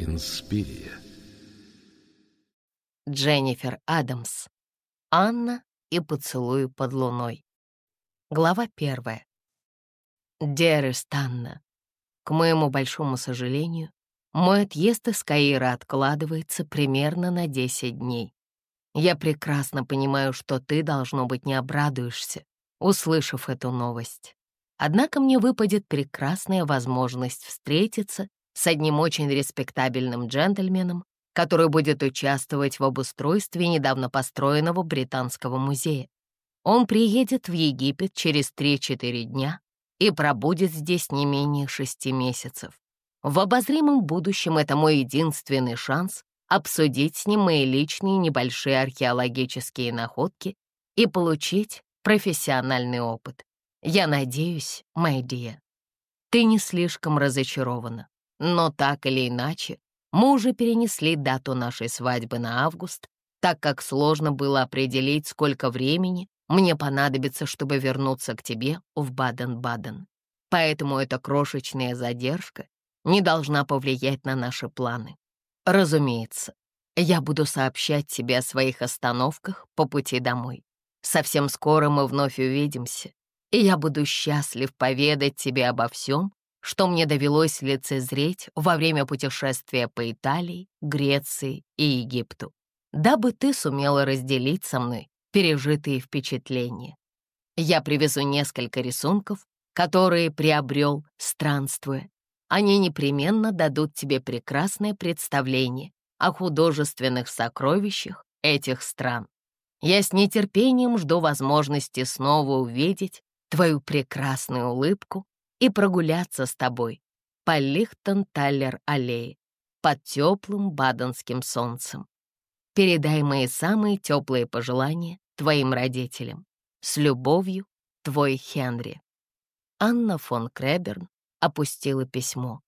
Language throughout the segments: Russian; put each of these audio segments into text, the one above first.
Инспирия. Дженнифер Адамс. Анна и поцелуй под луной. Глава первая. Дерест Анна. К моему большому сожалению, мой отъезд из Каира откладывается примерно на 10 дней. Я прекрасно понимаю, что ты, должно быть, не обрадуешься, услышав эту новость. Однако мне выпадет прекрасная возможность встретиться с одним очень респектабельным джентльменом, который будет участвовать в обустройстве недавно построенного Британского музея. Он приедет в Египет через 3-4 дня и пробудет здесь не менее шести месяцев. В обозримом будущем это мой единственный шанс обсудить с ним мои личные небольшие археологические находки и получить профессиональный опыт. Я надеюсь, Майдия, ты не слишком разочарована. Но так или иначе, мы уже перенесли дату нашей свадьбы на август, так как сложно было определить, сколько времени мне понадобится, чтобы вернуться к тебе в Баден-Баден. Поэтому эта крошечная задержка не должна повлиять на наши планы. Разумеется, я буду сообщать тебе о своих остановках по пути домой. Совсем скоро мы вновь увидимся, и я буду счастлив поведать тебе обо всем, что мне довелось лицезреть во время путешествия по Италии, Греции и Египту, дабы ты сумела разделить со мной пережитые впечатления. Я привезу несколько рисунков, которые приобрел, странствуя. Они непременно дадут тебе прекрасное представление о художественных сокровищах этих стран. Я с нетерпением жду возможности снова увидеть твою прекрасную улыбку и прогуляться с тобой по Лихтон-Таллер-аллее под теплым баденским солнцем. Передай мои самые теплые пожелания твоим родителям. С любовью, твой Хенри. Анна фон Креберн опустила письмо.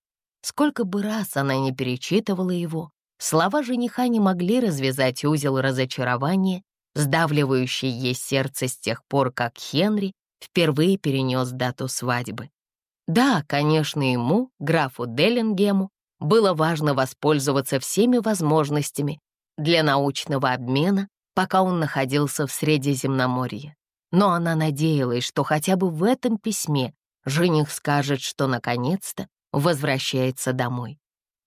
Сколько бы раз она не перечитывала его, слова жениха не могли развязать узел разочарования, сдавливающий ей сердце с тех пор, как Хенри впервые перенес дату свадьбы. Да, конечно, ему, графу Деллингему, было важно воспользоваться всеми возможностями для научного обмена, пока он находился в Средиземноморье. Но она надеялась, что хотя бы в этом письме жених скажет, что наконец-то возвращается домой,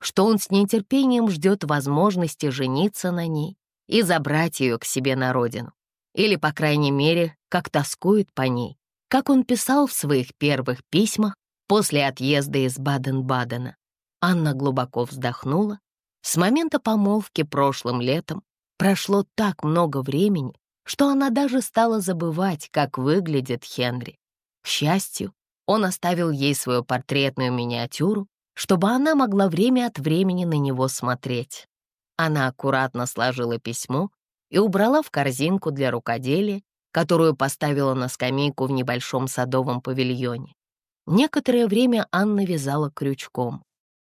что он с нетерпением ждет возможности жениться на ней и забрать ее к себе на родину, или, по крайней мере, как тоскует по ней, как он писал в своих первых письмах После отъезда из Баден-Бадена Анна глубоко вздохнула. С момента помолвки прошлым летом прошло так много времени, что она даже стала забывать, как выглядит Хенри. К счастью, он оставил ей свою портретную миниатюру, чтобы она могла время от времени на него смотреть. Она аккуратно сложила письмо и убрала в корзинку для рукоделия, которую поставила на скамейку в небольшом садовом павильоне. Некоторое время Анна вязала крючком.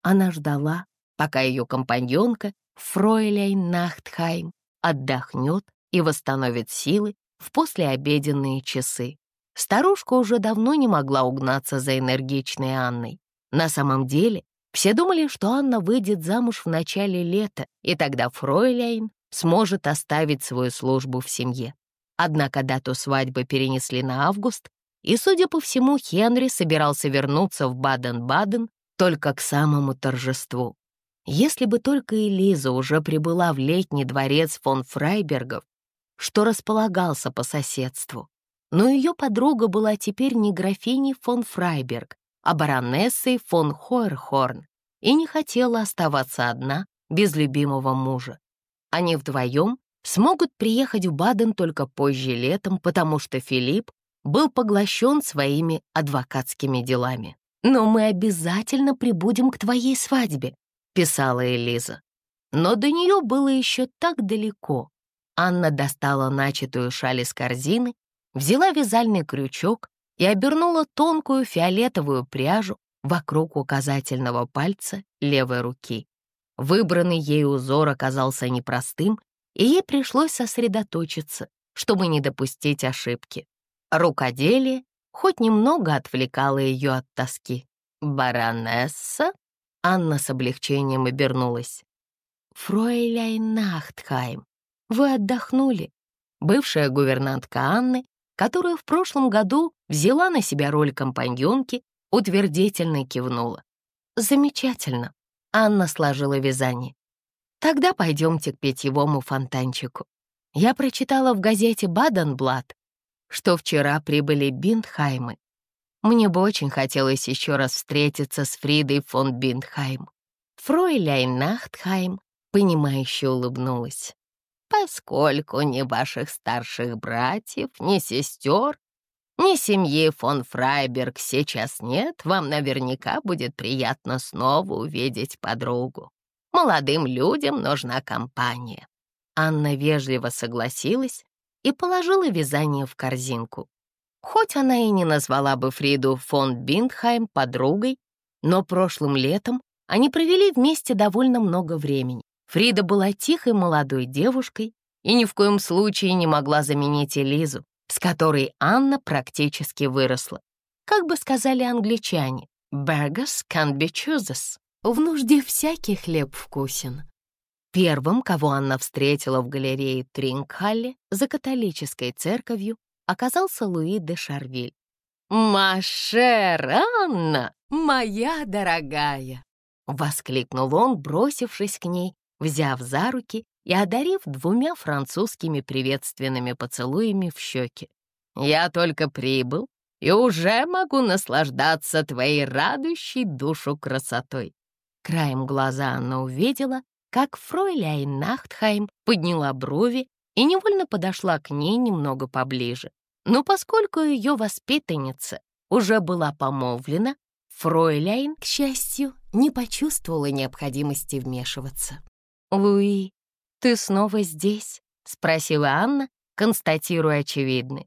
Она ждала, пока ее компаньонка Фройляйн Нахтхайм отдохнет и восстановит силы в послеобеденные часы. Старушка уже давно не могла угнаться за энергичной Анной. На самом деле, все думали, что Анна выйдет замуж в начале лета, и тогда Фройляйн сможет оставить свою службу в семье. Однако дату свадьбы перенесли на август, и, судя по всему, Хенри собирался вернуться в Баден-Баден только к самому торжеству. Если бы только Элиза уже прибыла в летний дворец фон Фрайбергов, что располагался по соседству. Но ее подруга была теперь не графиней фон Фрайберг, а баронессой фон Хойерхорн и не хотела оставаться одна без любимого мужа. Они вдвоем смогут приехать в Баден только позже летом, потому что Филипп был поглощен своими адвокатскими делами. «Но мы обязательно прибудем к твоей свадьбе», — писала Элиза. Но до нее было еще так далеко. Анна достала начатую шаль из корзины, взяла вязальный крючок и обернула тонкую фиолетовую пряжу вокруг указательного пальца левой руки. Выбранный ей узор оказался непростым, и ей пришлось сосредоточиться, чтобы не допустить ошибки. Рукоделие хоть немного отвлекало ее от тоски. «Баронесса?» Анна с облегчением обернулась. «Фройляйн Нахтхайм, вы отдохнули?» Бывшая гувернантка Анны, которая в прошлом году взяла на себя роль компаньонки, утвердительно кивнула. «Замечательно!» Анна сложила вязание. «Тогда пойдемте к питьевому фонтанчику. Я прочитала в газете «Баденблат», что вчера прибыли Биндхаймы. Мне бы очень хотелось еще раз встретиться с Фридой фон Биндхайм. Фройляйн Нахтхайм, понимающе улыбнулась. Поскольку ни ваших старших братьев, ни сестер, ни семьи фон Фрайберг сейчас нет, вам наверняка будет приятно снова увидеть подругу. Молодым людям нужна компания. Анна вежливо согласилась, и положила вязание в корзинку. Хоть она и не назвала бы Фриду фон Биндхайм подругой, но прошлым летом они провели вместе довольно много времени. Фрида была тихой молодой девушкой и ни в коем случае не могла заменить Элизу, с которой Анна практически выросла. Как бы сказали англичане, «beggars can be choosers». В нужде всякий хлеб вкусен. Первым, кого Анна встретила в галерее Трингхалле за католической церковью, оказался Луи де Шарвиль. «Машер, Анна, моя дорогая!» — воскликнул он, бросившись к ней, взяв за руки и одарив двумя французскими приветственными поцелуями в щеки. «Я только прибыл и уже могу наслаждаться твоей радующей душу красотой». Краем глаза она увидела, как фройляйн Нахтхайм подняла брови и невольно подошла к ней немного поближе. Но поскольку ее воспитанница уже была помолвлена, фройляйн, к счастью, не почувствовала необходимости вмешиваться. «Луи, ты снова здесь?» — спросила Анна, констатируя очевидное.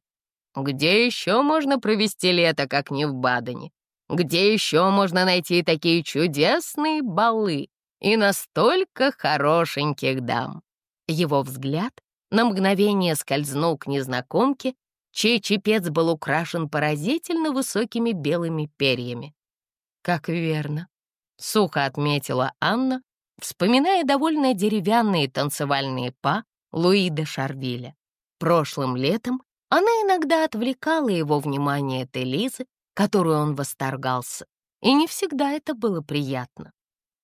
«Где еще можно провести лето, как не в Бадене? Где еще можно найти такие чудесные балы?» и настолько хорошеньких дам. Его взгляд на мгновение скользнул к незнакомке, чей чепец был украшен поразительно высокими белыми перьями. «Как верно», — сухо отметила Анна, вспоминая довольно деревянные танцевальные па Луи де Шарвиля. Прошлым летом она иногда отвлекала его внимание от Элизы, которую он восторгался, и не всегда это было приятно.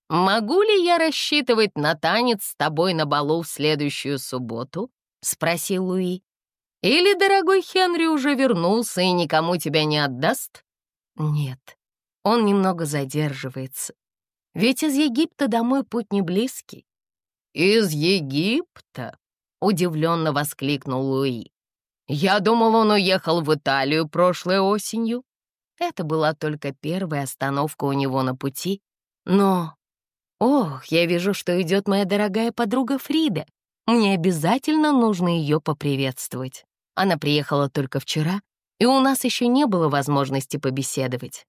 «Могу ли я рассчитывать на танец с тобой на балу в следующую субботу?» — спросил Луи. «Или дорогой Хенри уже вернулся и никому тебя не отдаст?» «Нет, он немного задерживается. Ведь из Египта домой путь не близкий». «Из Египта?» — удивленно воскликнул Луи. «Я думал, он уехал в Италию прошлой осенью». Это была только первая остановка у него на пути, но «Ох, я вижу, что идет моя дорогая подруга Фрида. Мне обязательно нужно ее поприветствовать. Она приехала только вчера, и у нас еще не было возможности побеседовать».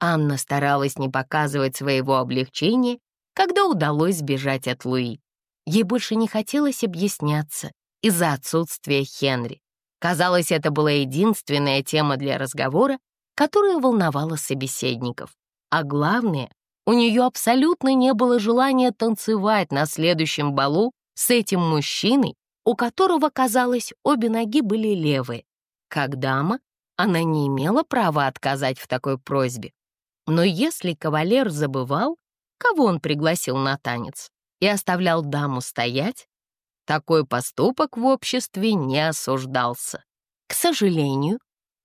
Анна старалась не показывать своего облегчения, когда удалось сбежать от Луи. Ей больше не хотелось объясняться из-за отсутствия Хенри. Казалось, это была единственная тема для разговора, которая волновала собеседников. А главное, у нее абсолютно не было желания танцевать на следующем балу с этим мужчиной, у которого, казалось, обе ноги были левые. Как дама, она не имела права отказать в такой просьбе. Но если кавалер забывал, кого он пригласил на танец, и оставлял даму стоять, такой поступок в обществе не осуждался. К сожалению,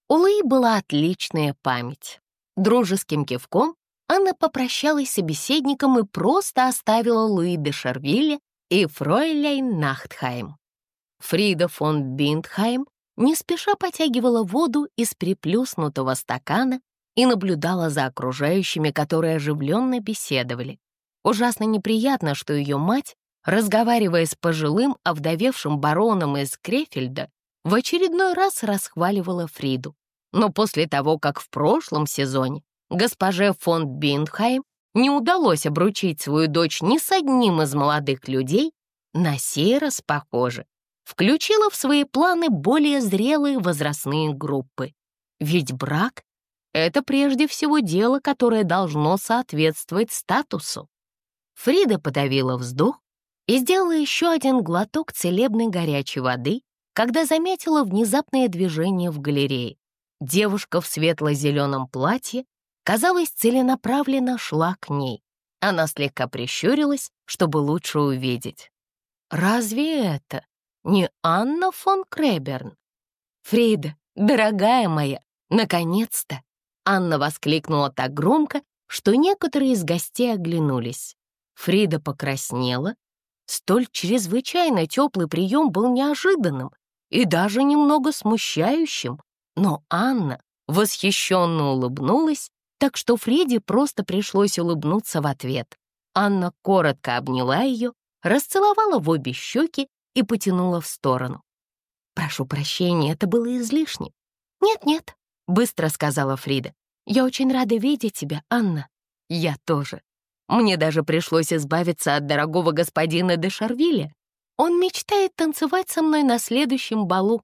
у Луи была отличная память. Дружеским кивком Анна попрощалась с собеседником и просто оставила Луи де Шарвилля и Фройляйн Нахтхайм. Фрида фон Биндхайм не спеша потягивала воду из приплюснутого стакана и наблюдала за окружающими, которые оживленно беседовали. Ужасно неприятно, что ее мать, разговаривая с пожилым, овдовевшим бароном из Крефельда, в очередной раз расхваливала Фриду. Но после того, как в прошлом сезоне Госпоже фон Биндхайм не удалось обручить свою дочь ни с одним из молодых людей, на сей раз, похоже, включила в свои планы более зрелые возрастные группы. Ведь брак — это прежде всего дело, которое должно соответствовать статусу. Фрида подавила вздох и сделала еще один глоток целебной горячей воды, когда заметила внезапное движение в галерее. Девушка в светло-зеленом платье, казалось, целенаправленно шла к ней. Она слегка прищурилась, чтобы лучше увидеть. «Разве это не Анна фон Креберн?» «Фрида, дорогая моя, наконец-то!» Анна воскликнула так громко, что некоторые из гостей оглянулись. Фрида покраснела. Столь чрезвычайно теплый прием был неожиданным и даже немного смущающим, но Анна восхищенно улыбнулась, так что Фреде просто пришлось улыбнуться в ответ. Анна коротко обняла ее, расцеловала в обе щеки и потянула в сторону. «Прошу прощения, это было излишне». «Нет-нет», — быстро сказала Фрида. «Я очень рада видеть тебя, Анна». «Я тоже. Мне даже пришлось избавиться от дорогого господина де Шарвиля. Он мечтает танцевать со мной на следующем балу».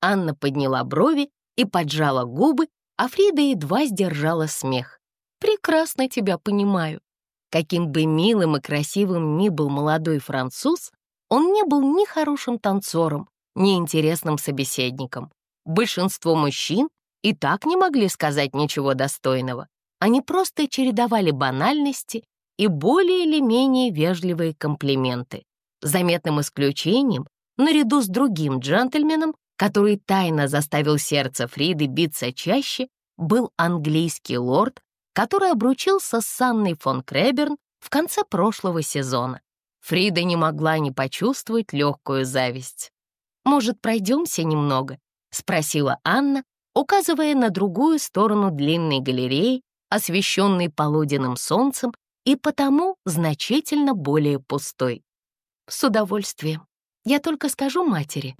Анна подняла брови и поджала губы, а Фрида едва сдержала смех. «Прекрасно тебя понимаю. Каким бы милым и красивым ни был молодой француз, он не был ни хорошим танцором, ни интересным собеседником. Большинство мужчин и так не могли сказать ничего достойного. Они просто чередовали банальности и более или менее вежливые комплименты. Заметным исключением, наряду с другим джентльменом, который тайно заставил сердце Фриды биться чаще, был английский лорд, который обручился с Анной фон Креберн в конце прошлого сезона. Фрида не могла не почувствовать легкую зависть. «Может, пройдемся немного?» — спросила Анна, указывая на другую сторону длинной галереи, освещенной полуденным солнцем и потому значительно более пустой. «С удовольствием. Я только скажу матери,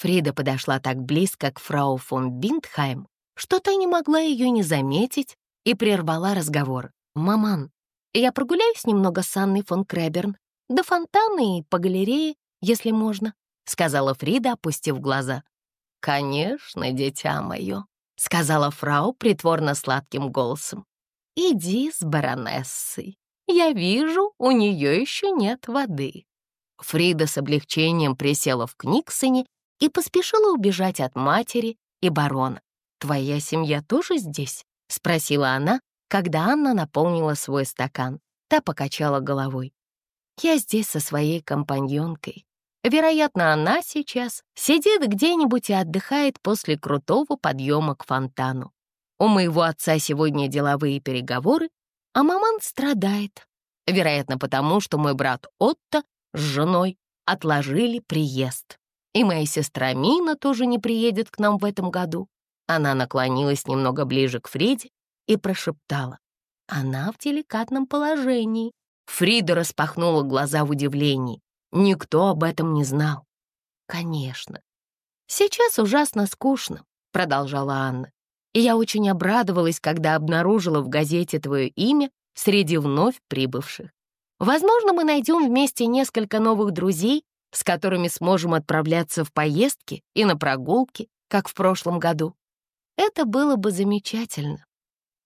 Фрида подошла так близко к фрау фон Биндхайм, что та не могла ее не заметить и прервала разговор. «Маман, я прогуляюсь немного с Анной фон Креберн, до фонтана и по галерее, если можно», — сказала Фрида, опустив глаза. «Конечно, дитя мое», — сказала фрау притворно сладким голосом. «Иди с баронессой. Я вижу, у нее еще нет воды». Фрида с облегчением присела в Книксоне и поспешила убежать от матери и барона. «Твоя семья тоже здесь?» — спросила она, когда Анна наполнила свой стакан. Та покачала головой. «Я здесь со своей компаньонкой. Вероятно, она сейчас сидит где-нибудь и отдыхает после крутого подъема к фонтану. У моего отца сегодня деловые переговоры, а маман страдает. Вероятно, потому что мой брат Отто с женой отложили приезд. И моя сестра Мина тоже не приедет к нам в этом году. Она наклонилась немного ближе к Фриде и прошептала. Она в деликатном положении. Фрида распахнула глаза в удивлении. Никто об этом не знал. Конечно. Сейчас ужасно скучно, продолжала Анна. И я очень обрадовалась, когда обнаружила в газете твое имя среди вновь прибывших. Возможно, мы найдем вместе несколько новых друзей с которыми сможем отправляться в поездки и на прогулки, как в прошлом году. Это было бы замечательно.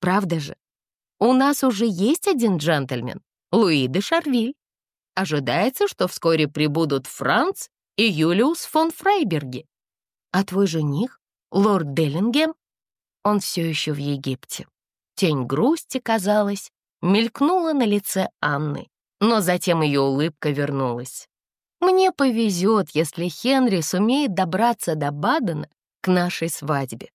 Правда же? У нас уже есть один джентльмен, Луи де Шарвиль. Ожидается, что вскоре прибудут Франц и Юлиус фон Фрейберги. А твой жених, лорд Деллингем, он все еще в Египте. Тень грусти, казалось, мелькнула на лице Анны, но затем ее улыбка вернулась. Мне повезет, если Хенри сумеет добраться до Бадена к нашей свадьбе.